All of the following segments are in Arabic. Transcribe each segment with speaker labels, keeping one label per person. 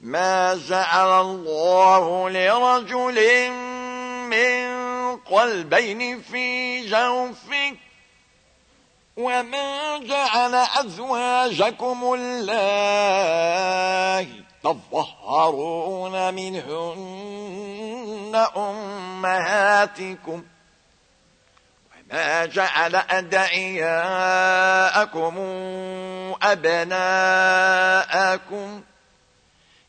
Speaker 1: ما جعل الله لرجل من قلبين في جوفك وما جعل أزواجكم الله تظهرون منهن أمهاتكم وما جعل أدعياءكم أبناءكم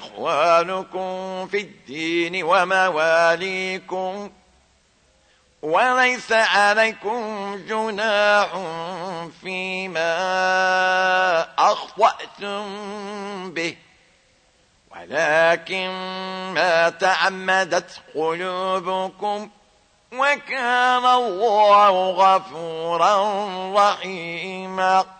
Speaker 1: آباءهم فإخوانكم في الدين ومواليكم وليس عليكم جناح فيما أخطأتم به ولكن ما تعمدت قلوبكم وكان الله غفورا رحيما.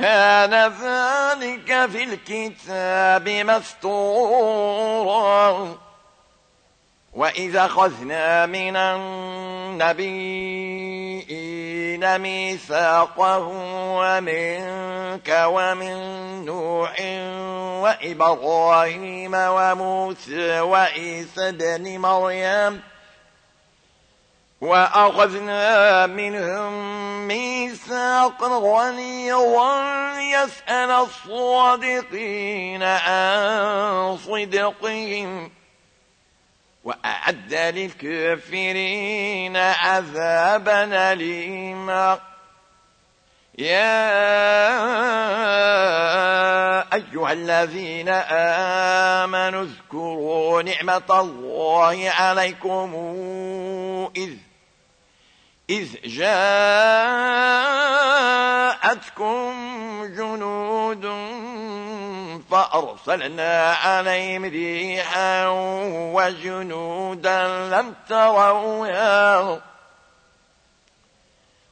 Speaker 1: كان ذلك في الكتاب مستورا. وإذا خذنا من النبيين ميثاقهم ومنك ومن نوح وإبراهيم وموسى وعيسى بن مريم وأخذنا منهم ميثاقا غنيا يسأل الصادقين عن صدقهم. وأعد للكافرين عذابا أليما. يا أيها الذين آمنوا اذكروا نعمة الله عليكم إذ إذ جاءتكم جنود فأرسلنا عليهم ريحا وجنودا لم تروها.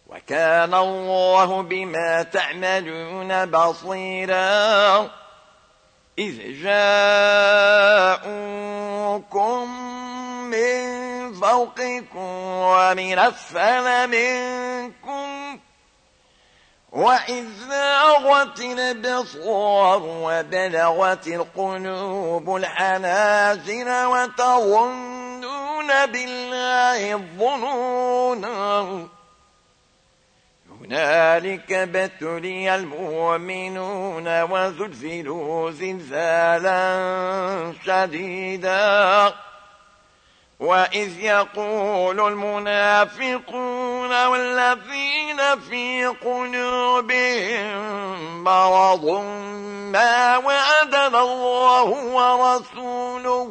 Speaker 1: وكان الله بما تعملون بصيرا. إذ جاءوكم من فوقكم ومن أسفل منكم وإذ ذاغت البصار وبلغت القلوب الحناجر وتظنون بالله الظنونا هنالك ابتلي المؤمنون وزلزلوا زلزالا شديدا. وإذ يقول المنافقون والذين في قلوبهم مرض ما وعدنا الله ورسوله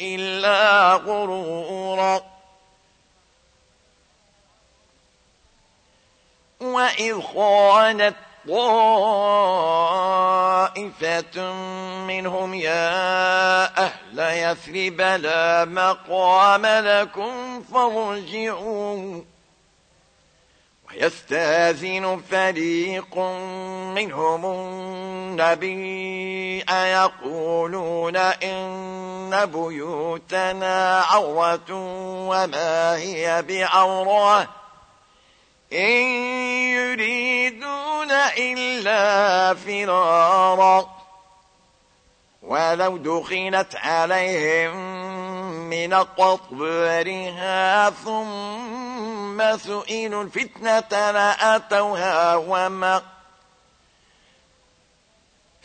Speaker 1: إلا غرورا. وإذ خانت طائفة منهم يا أهل يثرب لا مقام لكم فارجعوا. ويستاذن فريق منهم النبي أيقولون إن بيوتنا عورة وما هي بعورة؟ إن يريدون إلا فرارا ولو دخلت عليهم من قطبرها ثم سئلوا الفتنة لأتوها وما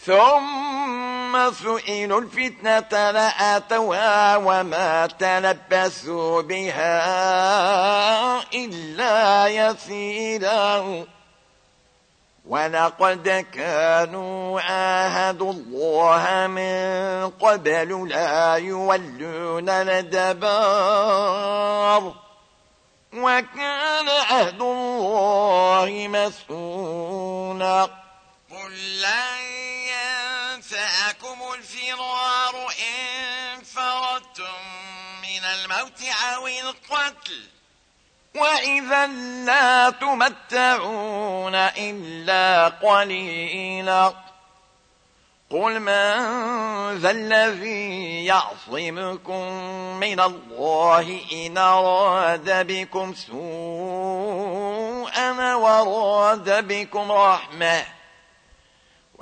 Speaker 1: ثم سئلوا الفتنة لآتوها وما تلبسوا بها إلا يسيرا. ولقد كانوا عاهدوا الله من قبل لا يولون الدبار وكان عهد الله مسؤولا. قل لن ينفعكم الفرار إن فردتم من الموت أو القتل. وإذا لا تمتعون إلا قليلا. قل من ذا الذي يعصمكم من الله إن أراد بكم سوءا وراد بكم رحمة.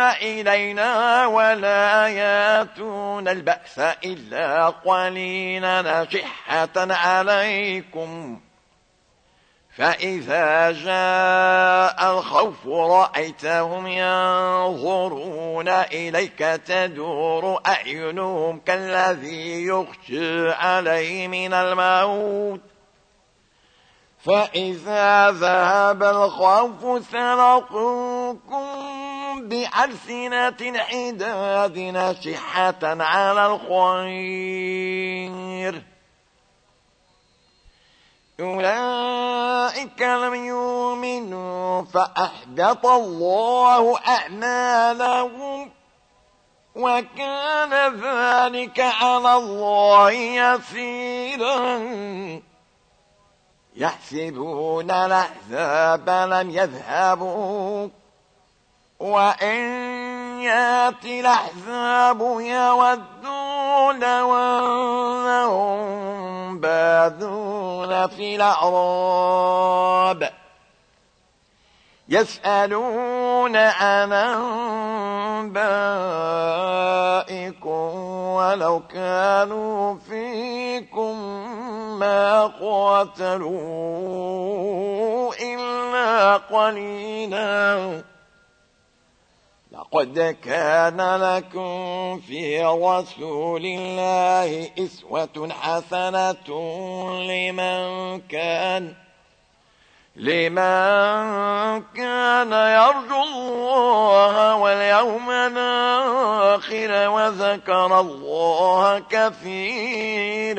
Speaker 1: إلينا ولا ياتون البأس إلا قليلا نشحة عليكم. فإذا جاء الخوف رأيتهم ينظرون إليك تدور أعينهم كالذي يخشى عليه من الموت. فإذا ذهب الخوف سلقوكم بألسنة حداد نشحة على الخير أولئك لم يؤمنوا فأحبط الله أعمالهم وكان ذلك على الله يسيرا يحسبون الأحزاب لم يذهبوا. وإن يأتي الأحزاب يودوا لو أنهم باذون في الأعراب. يسألون عن أنبائكم ولو كانوا فيكم ما قاتلوا إلا قليلا. لقد كان لكم في رسول الله إسوة حسنة لمن كان لمن كان يرجو الله واليوم الآخر وذكر الله كثيرا.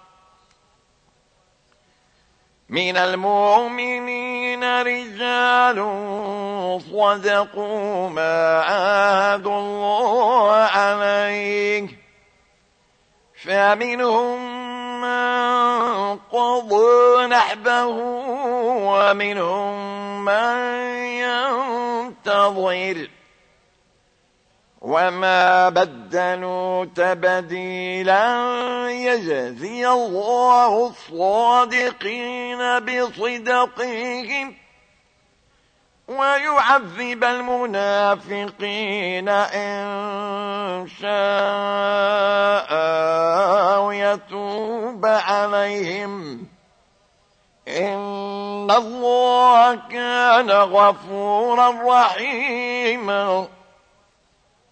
Speaker 1: من المؤمنين رجال صدقوا ما عادوا الله عليه. فمنهم من قضى نحبه ومنهم من ينتظر. وما بدلوا تبديلا يجزي الله الصادقين بصدقهم ويعذب المنافقين إن شاء ويتوب عليهم إن الله كان غفورا رحيما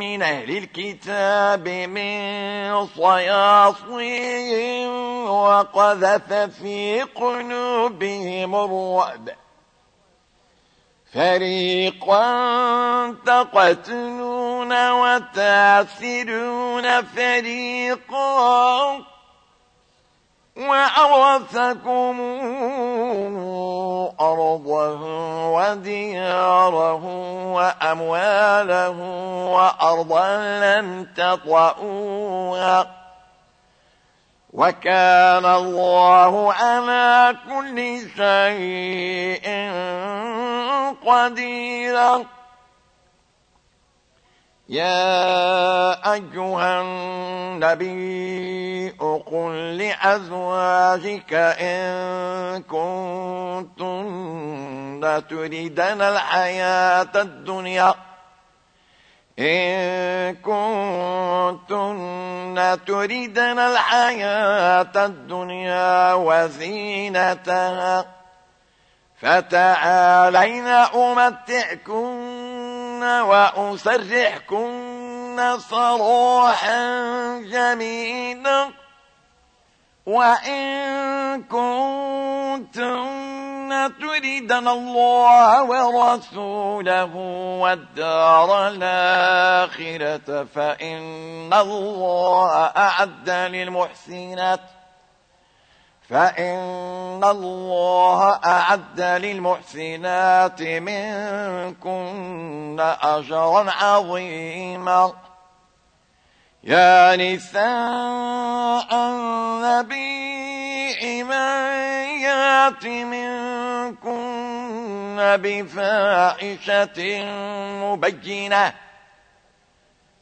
Speaker 1: من أهل الكتاب من صياصيهم وقذف في قلوبهم الرعب. فريقا تقتلون وتاسرون فريقا وأورثكم أرضه ودياره وأمواله وأرضا لم تطئوها وكان الله على كل شيء قديرا يا أيها النبي قل لأزواجك إن كنتن تريدن الحياة الدنيا إن كنتن تريدن الحياة الدنيا وزينتها فتعالين أمتعكن وأسرحكن صراحا جميلا. وإن كنتن تردن الله ورسوله والدار الآخرة فإن الله أعد للمحسنات. فإن الله أعد للمحسنات منكن أجرا عظيما. يا نساء النبي من يأت منكن بفاحشة مبينة.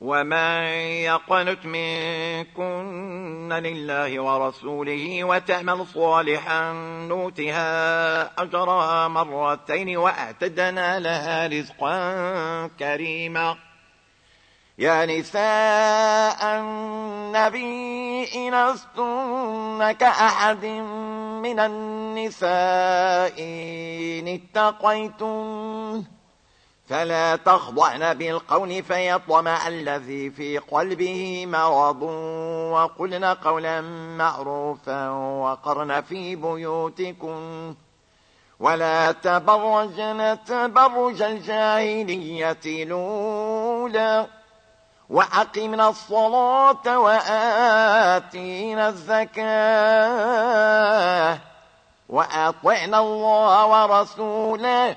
Speaker 1: ومن يقنت منكن لله ورسوله وتعمل صالحا نوتها أجرها مرتين وأعتدنا لها رزقا كريما يا نساء النبي إن أستن كأحد من النساء إن اتقيتم فلا تخضعن بالقول فيطمع الذي في قلبه مرض وقلن قولا معروفا وقرن في بيوتكم. ولا تبرجن تبرج الجاهلية الأولى وأقمنا الصلاة وآتينا الزكاة وأطعنا الله ورسوله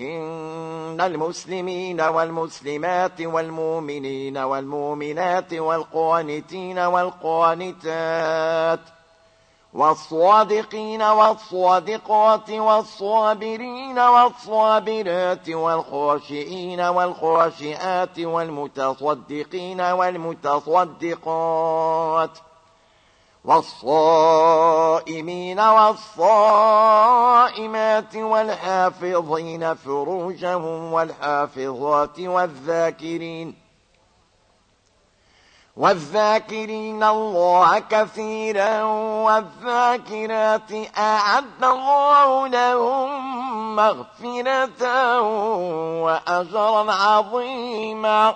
Speaker 1: إن المسلمين والمسلمات والمؤمنين والمؤمنات والقانتين والقانتات والصادقين والصادقات والصابرين والصابرات والخاشئين والخاشئات والمتصدقين والمتصدقات والصائمين والصائمات والحافظين فروجهم والحافظات والذاكرين والذاكرين الله كثيرا والذاكرات أعد الله لهم مغفرة وأجرا عظيما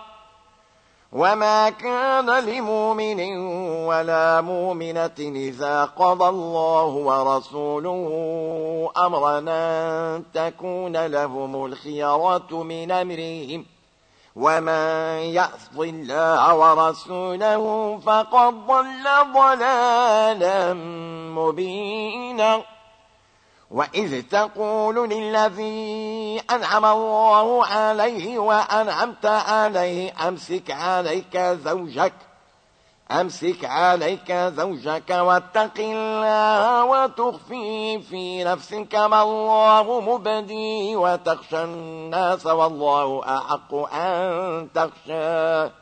Speaker 1: وما كان لمؤمن ولا مؤمنة إذا قضى الله ورسوله أمرنا تكون لهم الخيرة من أمرهم ومن يعص الله ورسوله فقد ضل ضلالا مبينا وإذ تقول للذي أنعم الله عليه وأنعمت عليه أمسك عليك زوجك أمسك عليك زوجك واتق الله وتخفي في نفسك ما الله مبدي وتخشى الناس والله أحق أن تخشاه.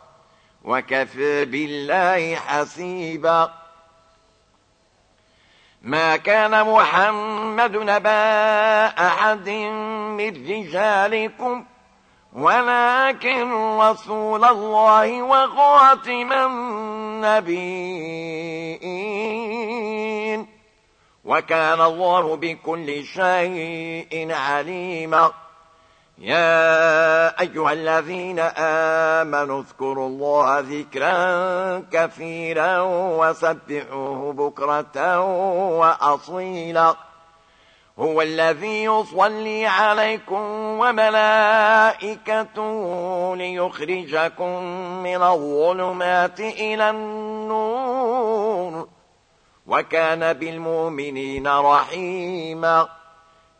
Speaker 1: وكفى بالله حسيبا. ما كان محمد نبا أحد من رجالكم ولكن رسول الله وخاتم النبيين. وكان الله بكل شيء عليما. يا أيها الذين آمنوا اذكروا الله ذكرا كثيرا وسبحوه بكرة وأصيلا. هو الذي يصلي عليكم وملائكته ليخرجكم من الظلمات إلى النور. وكان بالمؤمنين رحيماً.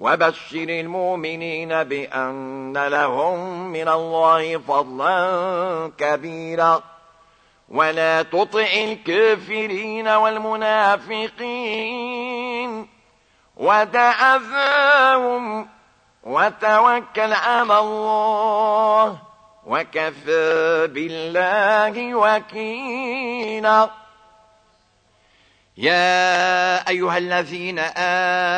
Speaker 1: وبشر المؤمنين بأن لهم من الله فضلا كبيرا. ولا تطع الكافرين والمنافقين. ودع ذاهم وتوكل على الله وكفى بالله وكيلا. يا أيها الذين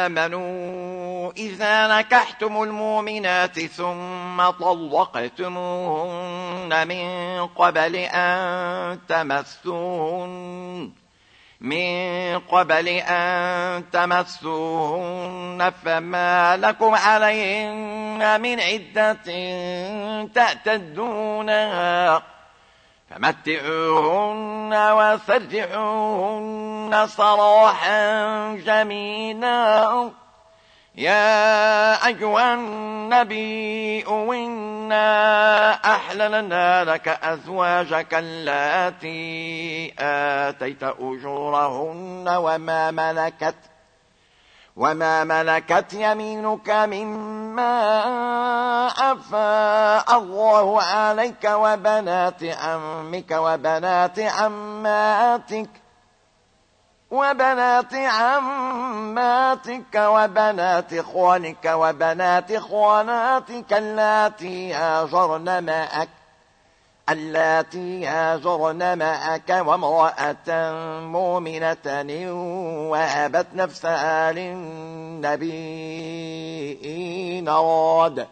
Speaker 1: آمنوا إذا نكحتم المؤمنات ثم طلقتموهن من قبل أن تمسون من قبل أن تمسوهن فما لكم عليهن من عدة تعتدونها فمتعوهن وسرحوهن صراحا جميلا. يا أيها النبي إنا أحللنا لك أزواجك التي آتيت أجورهن وما ملكت وما ملكت يمينك مما أفاء الله عليك وبنات عمك وبنات عماتك وبنات عماتك وبنات خوانك وبنات خواناتك اللاتي هاجرن معك اللاتي هاجرن معك وامرأة مؤمنة وهبت نفسها للنبي إن أراد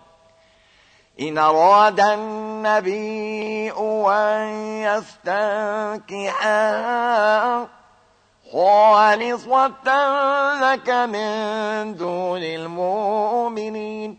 Speaker 1: إن أراد النبي أن يستنكحها خالصة لك من دون المؤمنين.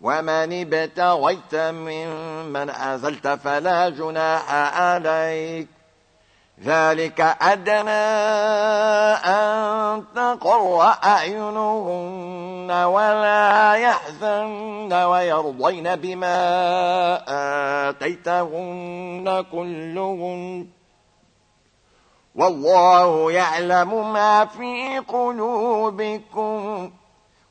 Speaker 1: ومن ابتغيت ممن أزلت فلا جناح عليك ذلك أدنى أن تقر أعينهن ولا يحزن ويرضين بما آتيتهن كلهن والله يعلم ما في قلوبكم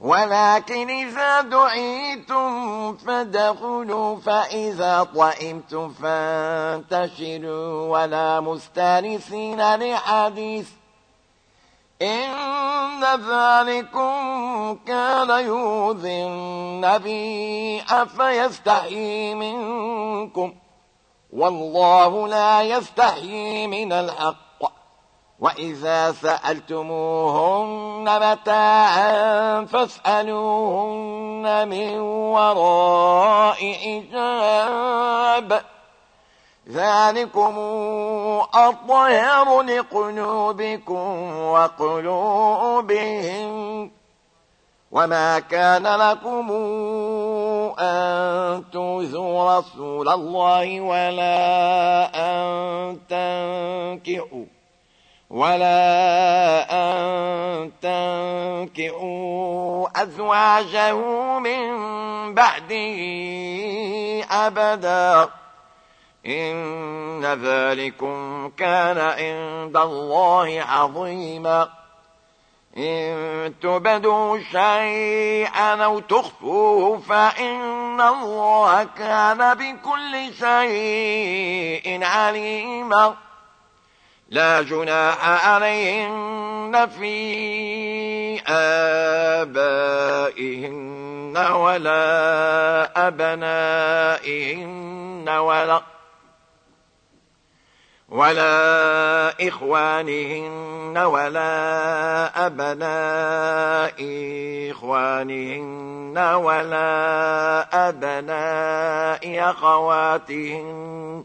Speaker 1: ولكن إذا دعيتم فدخلوا فإذا طئمتم فانتشروا. ولا مستانسين لحديث. إن ذلكم كان يؤذي النبي أفيستحيي منكم؟ والله لا يستحيي من الحق. وإذا سألتموهن متاعا فاسألوهن من وراء حجاب ذلكم أطهر لقلوبكم وقلوبهم وما كان لكم أن توزوا رسول الله ولا أن تنكحوا ولا أن تنكئوا أزواجه من بعده أبدا. إن ذلكم كان عند الله عظيما. إن تبدوا شيئا أو تخفوه فإن الله كان بكل شيء عليما. لا جناح عليهن في آبائهن ولا أبنائهن ولا ولا إخوانهن ولا أبناء إخوانهن ولا أبناء أخواتهن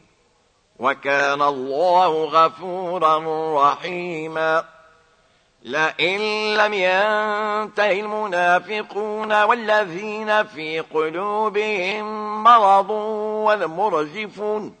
Speaker 1: وكان الله غفورا رحيما. لئن لم ينته المنافقون والذين في قلوبهم مرض والمرجفون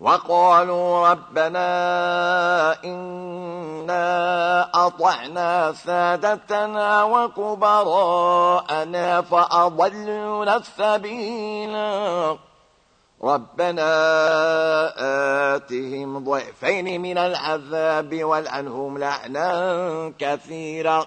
Speaker 1: وقالوا ربنا إنا أطعنا سادتنا وكبراءنا فأضلون السبيلا ربنا آتهم ضعفين من العذاب والعنهم لعنا كثيرا.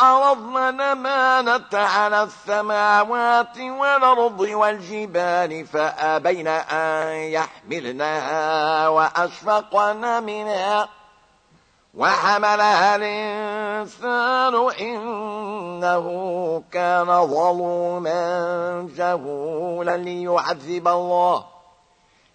Speaker 1: عرضنا الأمانة على السماوات والأرض والجبال فأبين أن يحملنها وأشفقن منها وحملها الإنسان إنه كان ظلوما جهولا ليعذب الله.